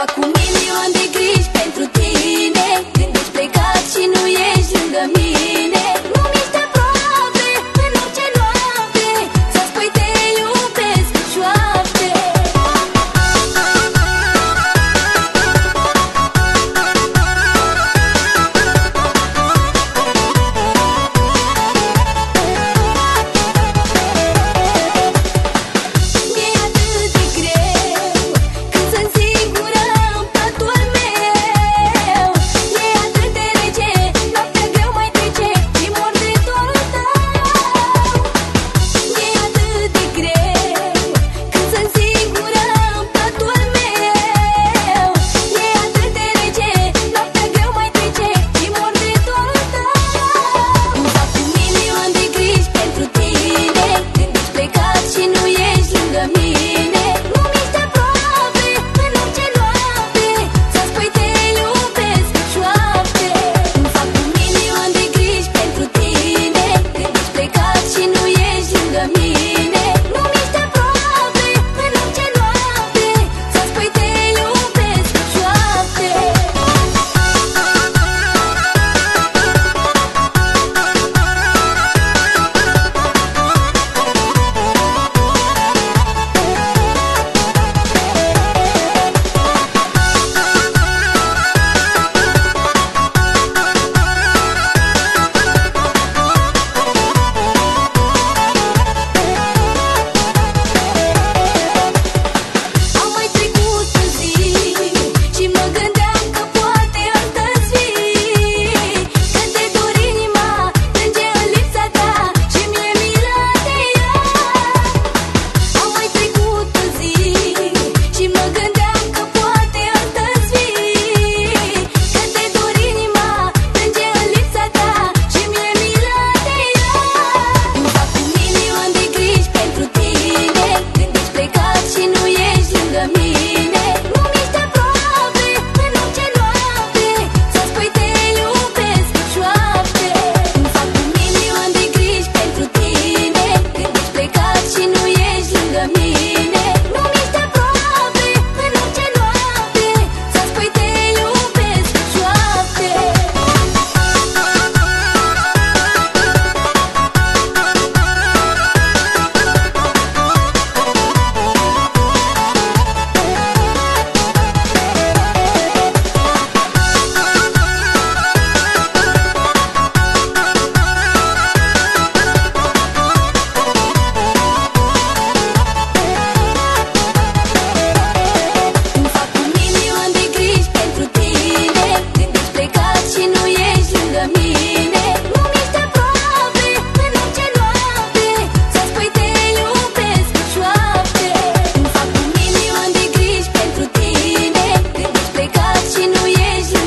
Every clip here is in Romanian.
lângă mine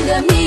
under me.